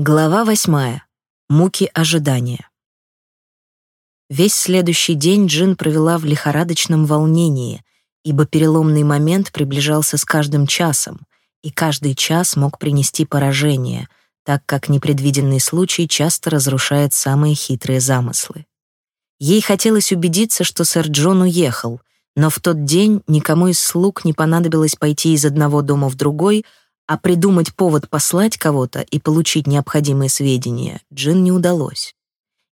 Глава восьмая. Муки ожидания. Весь следующий день Джин провела в лихорадочном волнении, ибо переломный момент приближался с каждым часом, и каждый час мог принести поражение, так как непредвиденный случай часто разрушает самые хитрые замыслы. Ей хотелось убедиться, что сэр Джон уехал, но в тот день никому из слуг не понадобилось пойти из одного дома в другой, а придумать повод послать кого-то и получить необходимые сведения Джин не удалось.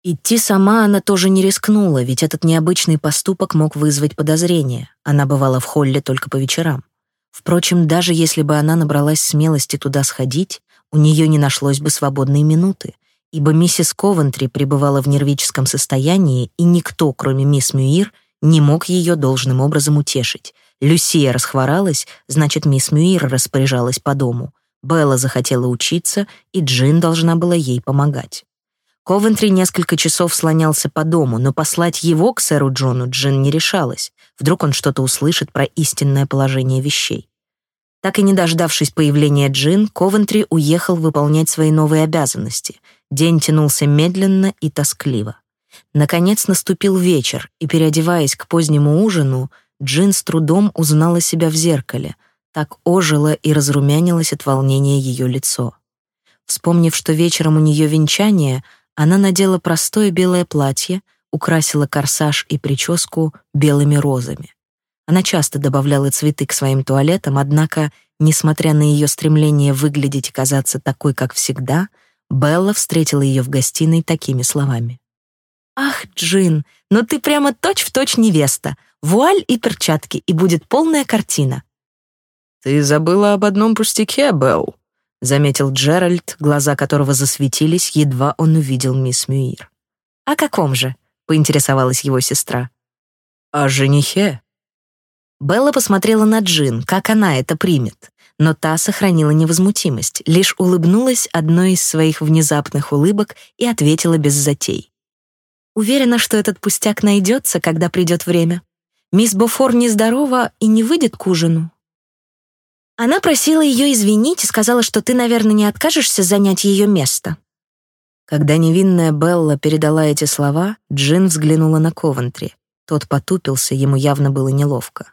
Идти сама она тоже не рискнула, ведь этот необычный поступок мог вызвать подозрения. Она бывала в холле только по вечерам. Впрочем, даже если бы она набралась смелости туда сходить, у нее не нашлось бы свободной минуты, ибо миссис Ковентри пребывала в нервическом состоянии, и никто, кроме мисс Мюир, не мог ее должным образом утешить, Люсия расхворалась, значит, мисс Мюир распоряжалась по дому. Белла захотела учиться, и Джин должна была ей помогать. Ковентри несколько часов слонялся по дому, но послать его к сэру Джону Джин не решалась. Вдруг он что-то услышит про истинное положение вещей. Так и не дождавшись появления Джин, Ковентри уехал выполнять свои новые обязанности. День тянулся медленно и тоскливо. Наконец наступил вечер, и, переодеваясь к позднему ужину, Джин с трудом узнала себя в зеркале. Так ожило и разрумянилось от волнения ее лицо. Вспомнив, что вечером у нее венчание, она надела простое белое платье, украсила корсаж и прическу белыми розами. Она часто добавляла цветы к своим туалетам, однако, несмотря на ее стремление выглядеть и казаться такой, как всегда, Белла встретила ее в гостиной такими словами. «Ах, Джин, ну ты прямо точь-в-точь точь невеста вуаль и перчатки, и будет полная картина. «Ты забыла об одном пустяке, Белл», — заметил Джеральд, глаза которого засветились, едва он увидел мисс Мюир. «О каком же?» — поинтересовалась его сестра. «О женихе». Белла посмотрела на Джин, как она это примет, но та сохранила невозмутимость, лишь улыбнулась одной из своих внезапных улыбок и ответила без затей. «Уверена, что этот пустяк найдется, когда придет время. Мисс Бофор нездорова и не выйдет к ужину. Она просила ее извинить и сказала, что ты, наверное, не откажешься занять ее место. Когда невинная Белла передала эти слова, Джин взглянула на Ковентри. Тот потупился, ему явно было неловко.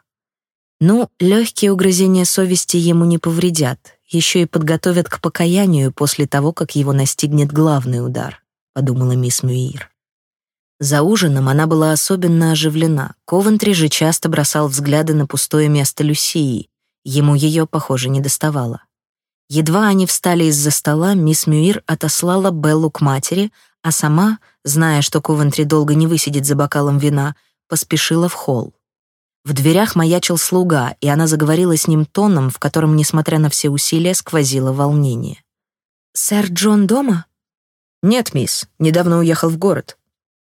Ну, легкие угрызения совести ему не повредят, еще и подготовят к покаянию после того, как его настигнет главный удар, подумала мисс Мюир. За ужином она была особенно оживлена. Ковентри же часто бросал взгляды на пустое место Люсии. Ему ее, похоже, не доставало. Едва они встали из-за стола, мисс Мюир отослала Беллу к матери, а сама, зная, что Ковентри долго не высидит за бокалом вина, поспешила в холл. В дверях маячил слуга, и она заговорила с ним тоном, в котором, несмотря на все усилия, сквозило волнение. «Сэр Джон дома?» «Нет, мисс, недавно уехал в город.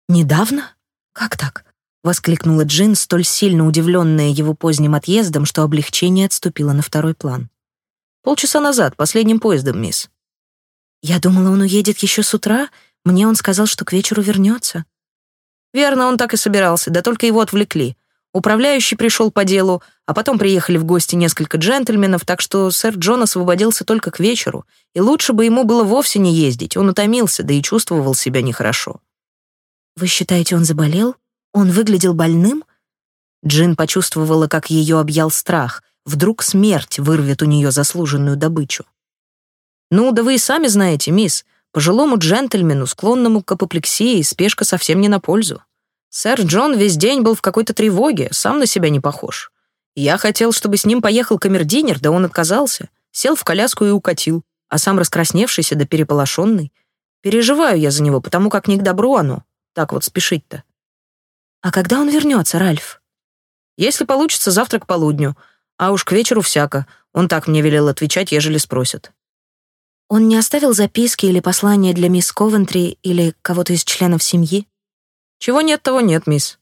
«Недавно? Как так?» — воскликнула Джин, столь сильно удивленная его поздним отъездом, что облегчение отступило на второй план. «Полчаса назад, последним поездом, мисс». «Я думала, он уедет еще с утра. Мне он сказал, что к вечеру вернется». «Верно, он так и собирался, да только его отвлекли. Управляющий пришел по делу, а потом приехали в гости несколько джентльменов, так что сэр Джон освободился только к вечеру, и лучше бы ему было вовсе не ездить, он утомился, да и чувствовал себя нехорошо». «Вы считаете, он заболел? Он выглядел больным?» Джин почувствовала, как ее объял страх. Вдруг смерть вырвет у нее заслуженную добычу. «Ну, да вы и сами знаете, мисс, пожилому джентльмену, склонному к апоплексии, спешка совсем не на пользу. Сэр Джон весь день был в какой-то тревоге, сам на себя не похож. Я хотел, чтобы с ним поехал камердинер, да он отказался. Сел в коляску и укатил, а сам раскрасневшийся да переполошенный. Переживаю я за него, потому как не к добру оно. Так вот спешить-то. А когда он вернется, Ральф? Если получится, завтра к полудню. А уж к вечеру всяко. Он так мне велел отвечать, ежели спросят. Он не оставил записки или послания для мисс Ковентри или кого-то из членов семьи? Чего нет, того нет, мисс.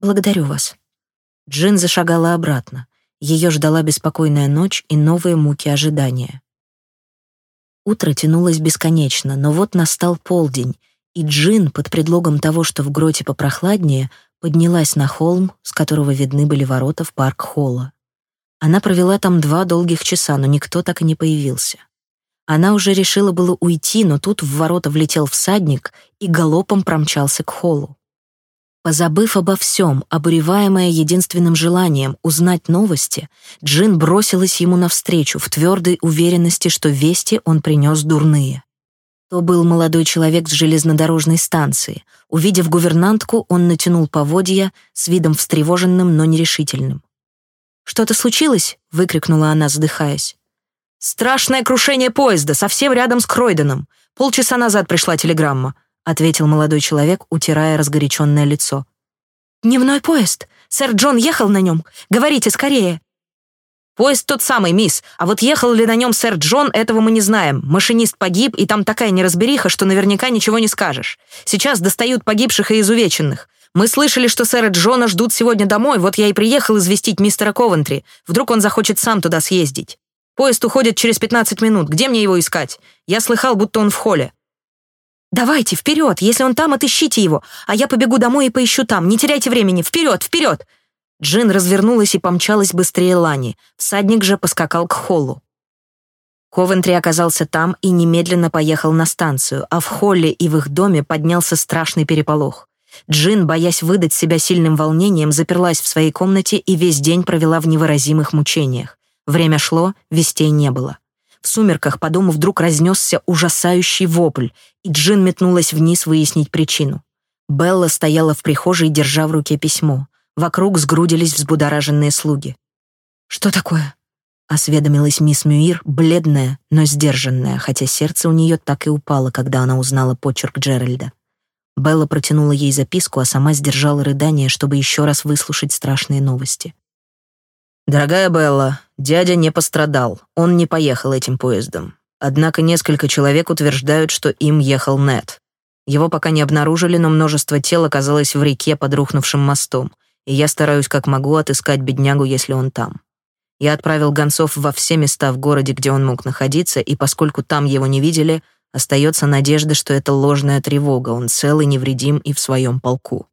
Благодарю вас. Джин зашагала обратно. Ее ждала беспокойная ночь и новые муки ожидания. Утро тянулось бесконечно, но вот настал полдень, и Джин, под предлогом того, что в гроте попрохладнее, поднялась на холм, с которого видны были ворота в парк Холла. Она провела там два долгих часа, но никто так и не появился. Она уже решила было уйти, но тут в ворота влетел всадник и галопом промчался к холлу. Позабыв обо всем, обуреваемая единственным желанием узнать новости, Джин бросилась ему навстречу в твердой уверенности, что вести он принес дурные. То был молодой человек с железнодорожной станции. Увидев гувернантку, он натянул поводья с видом встревоженным, но нерешительным. «Что-то случилось?» — выкрикнула она, задыхаясь. «Страшное крушение поезда, совсем рядом с Кройденом. Полчаса назад пришла телеграмма», — ответил молодой человек, утирая разгоряченное лицо. «Дневной поезд? Сэр Джон ехал на нем? Говорите скорее!» «Поезд тот самый, мисс. А вот ехал ли на нем сэр Джон, этого мы не знаем. Машинист погиб, и там такая неразбериха, что наверняка ничего не скажешь. Сейчас достают погибших и изувеченных. Мы слышали, что сэра Джона ждут сегодня домой, вот я и приехал известить мистера Ковентри. Вдруг он захочет сам туда съездить. Поезд уходит через 15 минут. Где мне его искать? Я слыхал, будто он в холле». «Давайте, вперед! Если он там, отыщите его, а я побегу домой и поищу там. Не теряйте времени. Вперед, вперед!» Джин развернулась и помчалась быстрее Лани. Всадник же поскакал к холлу. Ковентри оказался там и немедленно поехал на станцию, а в холле и в их доме поднялся страшный переполох. Джин, боясь выдать себя сильным волнением, заперлась в своей комнате и весь день провела в невыразимых мучениях. Время шло, вестей не было. В сумерках по дому вдруг разнесся ужасающий вопль, и Джин метнулась вниз выяснить причину. Белла стояла в прихожей, держа в руке письмо. Вокруг сгрудились взбудораженные слуги. «Что такое?» — осведомилась мисс Мюир, бледная, но сдержанная, хотя сердце у нее так и упало, когда она узнала почерк Джеральда. Белла протянула ей записку, а сама сдержала рыдание, чтобы еще раз выслушать страшные новости. «Дорогая Белла, дядя не пострадал, он не поехал этим поездом. Однако несколько человек утверждают, что им ехал Нет. Его пока не обнаружили, но множество тел оказалось в реке под рухнувшим мостом, и я стараюсь как могу отыскать беднягу, если он там. Я отправил гонцов во все места в городе, где он мог находиться, и поскольку там его не видели, остается надежда, что это ложная тревога, он цел и невредим и в своем полку.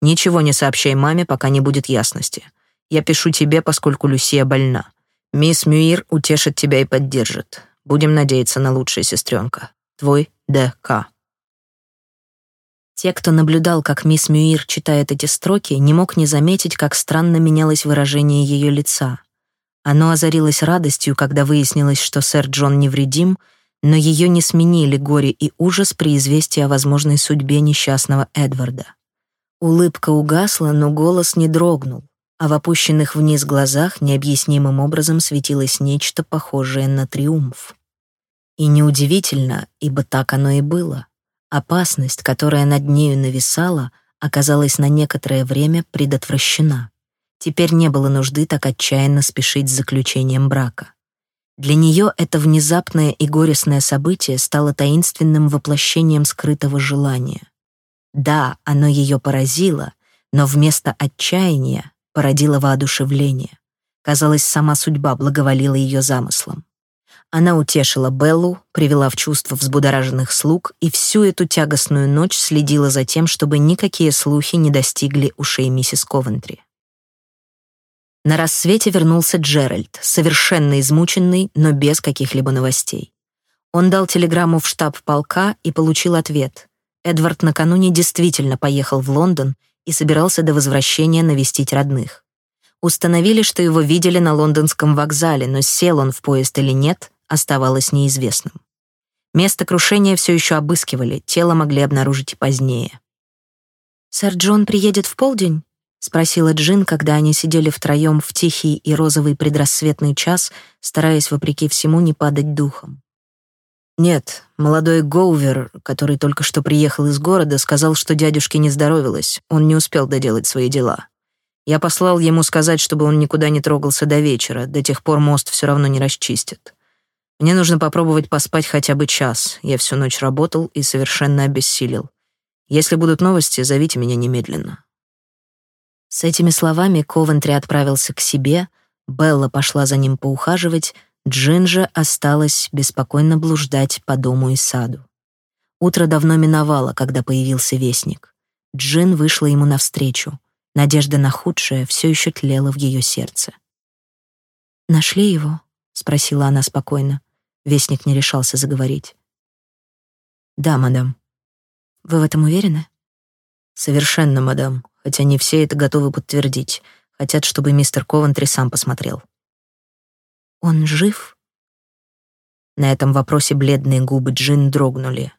Ничего не сообщай маме, пока не будет ясности. Я пишу тебе, поскольку Люсия больна. Мисс Мюир утешит тебя и поддержит. Будем надеяться на лучшее, сестренка. Твой Д.К. Те, кто наблюдал, как мисс Мюир читает эти строки, не мог не заметить, как странно менялось выражение ее лица. Оно озарилось радостью, когда выяснилось, что сэр Джон невредим, но ее не сменили горе и ужас при известии о возможной судьбе несчастного Эдварда. Улыбка угасла, но голос не дрогнул, а в опущенных вниз глазах необъяснимым образом светилось нечто похожее на триумф. И неудивительно, ибо так оно и было. Опасность, которая над нею нависала, оказалась на некоторое время предотвращена. Теперь не было нужды так отчаянно спешить с заключением брака. Для нее это внезапное и горестное событие стало таинственным воплощением скрытого желания. Да, оно ее поразило, но вместо отчаяния породило воодушевление. Казалось, сама судьба благоволила ее замыслам. Она утешила Беллу, привела в чувство взбудораженных слуг и всю эту тягостную ночь следила за тем, чтобы никакие слухи не достигли ушей миссис Ковентри. На рассвете вернулся Джеральд, совершенно измученный, но без каких-либо новостей. Он дал телеграмму в штаб полка и получил ответ. Эдвард накануне действительно поехал в Лондон и собирался до возвращения навестить родных. Установили, что его видели на лондонском вокзале, но сел он в поезд или нет, оставалось неизвестным. Место крушения все еще обыскивали, тело могли обнаружить и позднее. «Сэр Джон приедет в полдень?» — спросила Джин, когда они сидели втроем в тихий и розовый предрассветный час, стараясь, вопреки всему, не падать духом. «Нет, молодой Гоувер, который только что приехал из города, сказал, что дядюшке не здоровилось, он не успел доделать свои дела. Я послал ему сказать, чтобы он никуда не трогался до вечера, до тех пор мост все равно не расчистят. Мне нужно попробовать поспать хотя бы час, я всю ночь работал и совершенно обессилел. Если будут новости, зовите меня немедленно». С этими словами Ковентри отправился к себе, Белла пошла за ним поухаживать, Джинджа осталась беспокойно блуждать по дому и саду. Утро давно миновало, когда появился вестник. Джин вышла ему навстречу. Надежда на худшее все еще тлела в ее сердце. «Нашли его?» — спросила она спокойно. Вестник не решался заговорить. «Да, мадам». «Вы в этом уверены?» «Совершенно, мадам, хотя не все это готовы подтвердить. Хотят, чтобы мистер Ковентри сам посмотрел». «Он жив?» На этом вопросе бледные губы Джин дрогнули.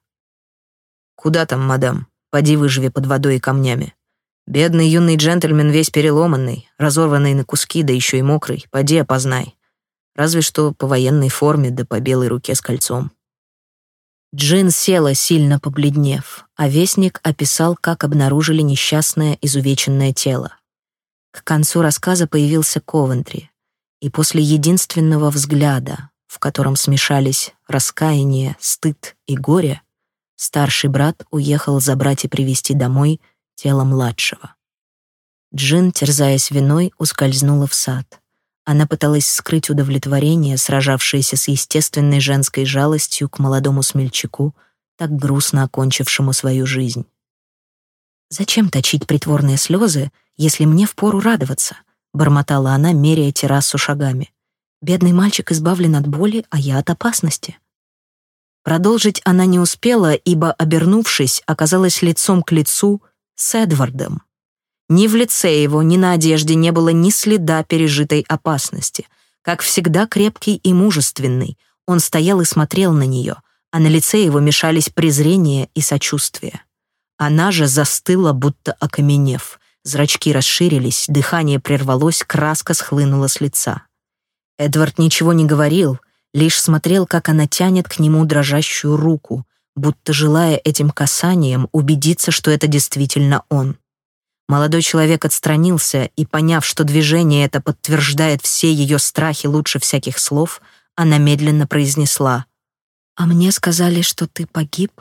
«Куда там, мадам? Поди выживи под водой и камнями. Бедный юный джентльмен весь переломанный, разорванный на куски, да еще и мокрый. Поди опознай. Разве что по военной форме, да по белой руке с кольцом». Джин села, сильно побледнев, а вестник описал, как обнаружили несчастное изувеченное тело. К концу рассказа появился Ковентри, и после единственного взгляда, в котором смешались раскаяние, стыд и горе, старший брат уехал забрать и привести домой тело младшего. Джин, терзаясь виной, ускользнула в сад. Она пыталась скрыть удовлетворение, сражавшееся с естественной женской жалостью к молодому смельчаку, так грустно окончившему свою жизнь. «Зачем точить притворные слезы, если мне впору радоваться?» — бормотала она, меряя террасу шагами. «Бедный мальчик избавлен от боли, а я от опасности». Продолжить она не успела, ибо, обернувшись, оказалась лицом к лицу с Эдвардом. Ни в лице его, ни на одежде не было ни следа пережитой опасности. Как всегда крепкий и мужественный, он стоял и смотрел на нее, а на лице его мешались презрение и сочувствие. Она же застыла, будто окаменев. Зрачки расширились, дыхание прервалось, краска схлынула с лица. Эдвард ничего не говорил, лишь смотрел, как она тянет к нему дрожащую руку, будто желая этим касанием убедиться, что это действительно он. Молодой человек отстранился, и, поняв, что движение это подтверждает все ее страхи лучше всяких слов, она медленно произнесла «А мне сказали, что ты погиб?»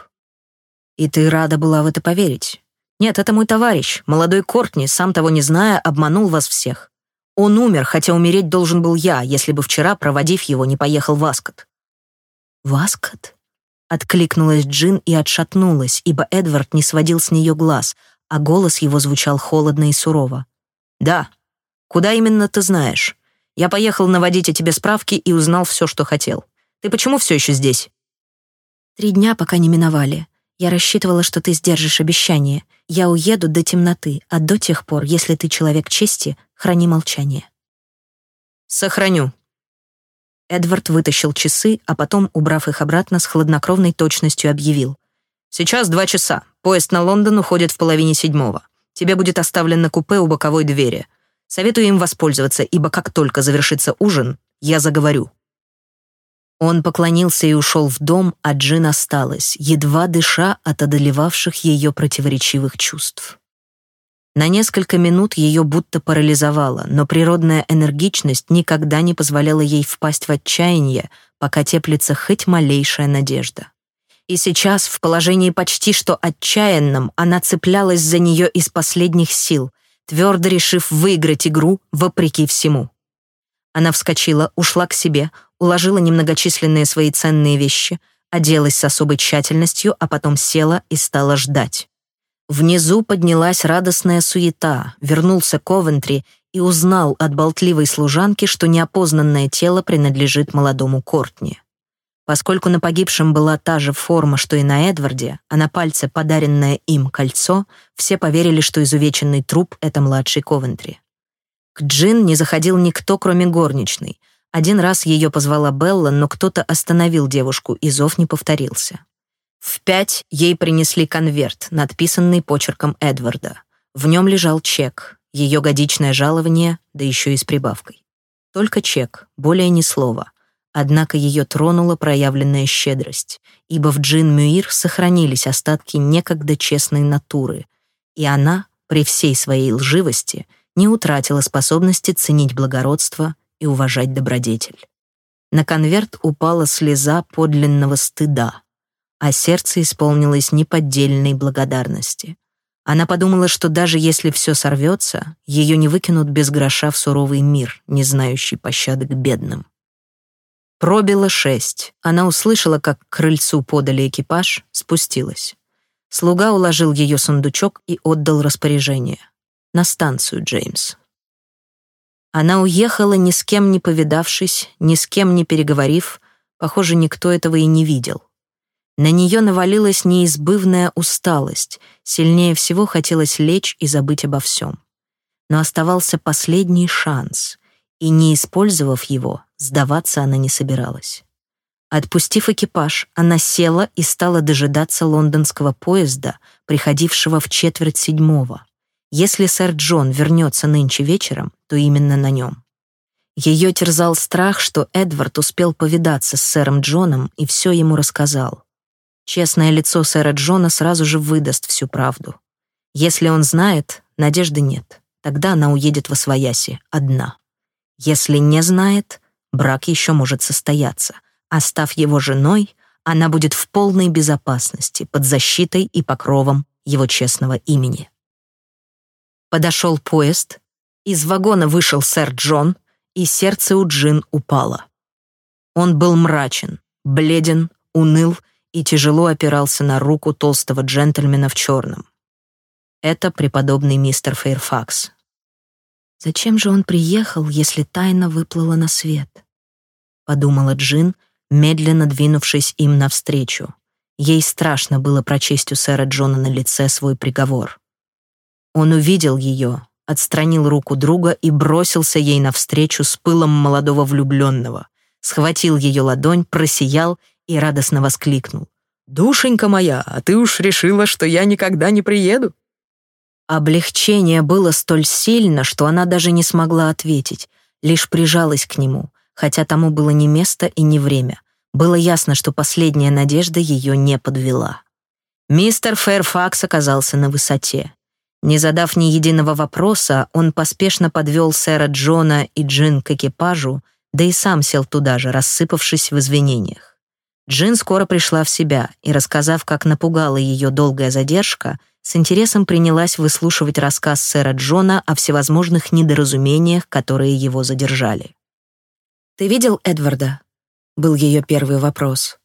«И ты рада была в это поверить?» «Нет, это мой товарищ, молодой Кортни, сам того не зная, обманул вас всех. Он умер, хотя умереть должен был я, если бы вчера, проводив его, не поехал в Аскот». «В Аскот?» Откликнулась Джин и отшатнулась, ибо Эдвард не сводил с нее глаз — а голос его звучал холодно и сурово. «Да. Куда именно ты знаешь? Я поехал наводить о тебе справки и узнал все, что хотел. Ты почему все еще здесь?» «Три дня, пока не миновали. Я рассчитывала, что ты сдержишь обещание. Я уеду до темноты, а до тех пор, если ты человек чести, храни молчание». «Сохраню». Эдвард вытащил часы, а потом, убрав их обратно, с хладнокровной точностью объявил. «Сейчас два часа. Поезд на Лондон уходит в половине седьмого. Тебе будет оставлено купе у боковой двери. Советую им воспользоваться, ибо как только завершится ужин, я заговорю». Он поклонился и ушел в дом, а Джин осталась, едва дыша от одолевавших ее противоречивых чувств. На несколько минут ее будто парализовало, но природная энергичность никогда не позволяла ей впасть в отчаяние, пока теплится хоть малейшая надежда. И сейчас, в положении почти что отчаянном, она цеплялась за нее из последних сил, твердо решив выиграть игру вопреки всему. Она вскочила, ушла к себе, уложила немногочисленные свои ценные вещи, оделась с особой тщательностью, а потом села и стала ждать. Внизу поднялась радостная суета, вернулся Ковентри и узнал от болтливой служанки, что неопознанное тело принадлежит молодому Кортни. Поскольку на погибшем была та же форма, что и на Эдварде, а на пальце подаренное им кольцо, все поверили, что изувеченный труп — это младший Ковентри. К Джин не заходил никто, кроме горничной. Один раз ее позвала Белла, но кто-то остановил девушку, и зов не повторился. В пять ей принесли конверт, надписанный почерком Эдварда. В нем лежал чек, ее годичное жалование, да еще и с прибавкой. Только чек, более ни слова — Однако ее тронула проявленная щедрость, ибо в Джин Мюир сохранились остатки некогда честной натуры, и она, при всей своей лживости, не утратила способности ценить благородство и уважать добродетель. На конверт упала слеза подлинного стыда, а сердце исполнилось неподдельной благодарности. Она подумала, что даже если все сорвется, ее не выкинут без гроша в суровый мир, не знающий пощады к бедным. Пробило шесть. Она услышала, как к крыльцу подали экипаж, спустилась. Слуга уложил ее сундучок и отдал распоряжение. На станцию, Джеймс. Она уехала, ни с кем не повидавшись, ни с кем не переговорив, Похоже, никто этого и не видел. На нее навалилась неизбывная усталость, сильнее всего хотелось лечь и забыть обо всем. Но оставался последний шанс, и, не использовав его, сдаваться она не собиралась. Отпустив экипаж, она села и стала дожидаться лондонского поезда, приходившего в четверть седьмого. Если сэр Джон вернется нынче вечером, то именно на нем. Ее терзал страх, что Эдвард успел повидаться с сэром Джоном и все ему рассказал. Честное лицо сэра Джона сразу же выдаст всю правду. Если он знает, надежды нет. Тогда она уедет во свояси, одна. Если не знает, брак еще может состояться — а став его женой, она будет в полной безопасности, под защитой и покровом его честного имени. Подошел поезд, из вагона вышел сэр Джон, и сердце у Джин упало. Он был мрачен, бледен, уныл и тяжело опирался на руку толстого джентльмена в черном. Это преподобный мистер Фейрфакс. Зачем же он приехал, если тайна выплыла на свет? Подумала Джин, медленно двинувшись им навстречу. Ей страшно было прочесть у сэра Джона на лице свой приговор. Он увидел ее, отстранил руку друга и бросился ей навстречу с пылом молодого влюбленного, схватил ее ладонь, просиял и радостно воскликнул. «Душенька моя, а ты уж решила, что я никогда не приеду?» Облегчение было столь сильно, что она даже не смогла ответить, лишь прижалась к нему, хотя тому было не место и не время. Было ясно, что последняя надежда ее не подвела. Мистер Фэрфакс оказался на высоте. Не задав ни единого вопроса, он поспешно подвел сэра Джона и Джин к экипажу, да и сам сел туда же, рассыпавшись в извинениях. Джин скоро пришла в себя и, рассказав, как напугала ее долгая задержка, с интересом принялась выслушивать рассказ сэра Джона о всевозможных недоразумениях, которые его задержали. «Ты видел Эдварда?» — был ее первый вопрос.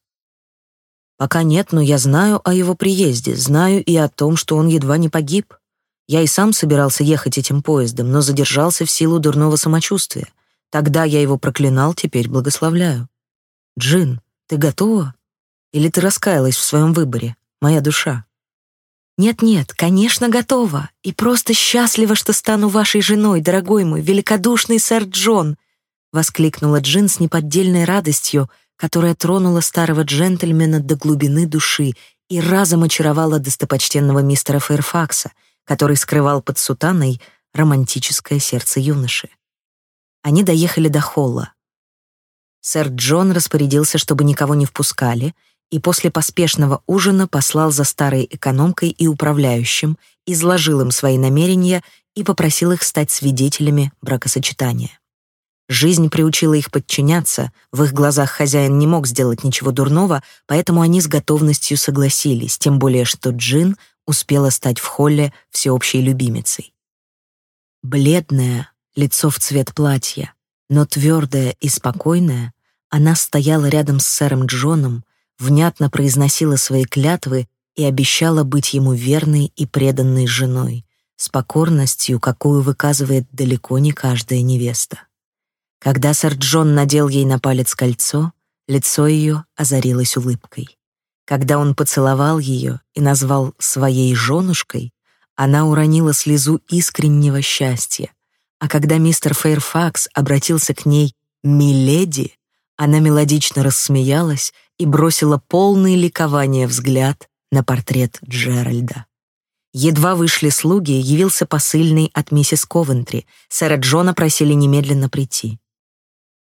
«Пока нет, но я знаю о его приезде, знаю и о том, что он едва не погиб. Я и сам собирался ехать этим поездом, но задержался в силу дурного самочувствия. Тогда я его проклинал, теперь благословляю. Джин, ты готова? Или ты раскаялась в своем выборе, моя душа?» «Нет-нет, конечно, готова. И просто счастлива, что стану вашей женой, дорогой мой, великодушный сэр Джон», — воскликнула Джин с неподдельной радостью, которая тронула старого джентльмена до глубины души и разом очаровала достопочтенного мистера Фэрфакса, который скрывал под сутаной романтическое сердце юноши. Они доехали до холла. Сэр Джон распорядился, чтобы никого не впускали, и после поспешного ужина послал за старой экономкой и управляющим, изложил им свои намерения и попросил их стать свидетелями бракосочетания. Жизнь приучила их подчиняться, в их глазах хозяин не мог сделать ничего дурного, поэтому они с готовностью согласились, тем более что Джин успела стать в холле всеобщей любимицей. Бледная, лицо в цвет платья, но твердая и спокойная, она стояла рядом с сэром Джоном, внятно произносила свои клятвы и обещала быть ему верной и преданной женой, с покорностью, какую выказывает далеко не каждая невеста. Когда сэр Джон надел ей на палец кольцо, лицо ее озарилось улыбкой. Когда он поцеловал ее и назвал своей женушкой, она уронила слезу искреннего счастья. А когда мистер Фейрфакс обратился к ней «Миледи», она мелодично рассмеялась и бросила полный ликования взгляд на портрет Джеральда. Едва вышли слуги, явился посыльный от миссис Ковентри. Сэра Джона просили немедленно прийти.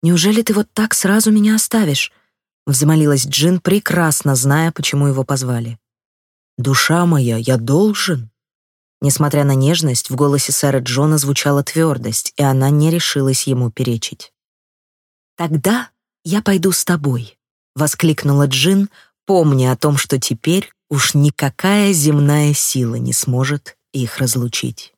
Неужели ты вот так сразу меня оставишь?» — взмолилась Джин, прекрасно зная, почему его позвали. «Душа моя, я должен». Несмотря на нежность, в голосе сэра Джона звучала твердость, и она не решилась ему перечить. «Тогда я пойду с тобой», — воскликнула Джин, помня о том, что теперь уж никакая земная сила не сможет их разлучить.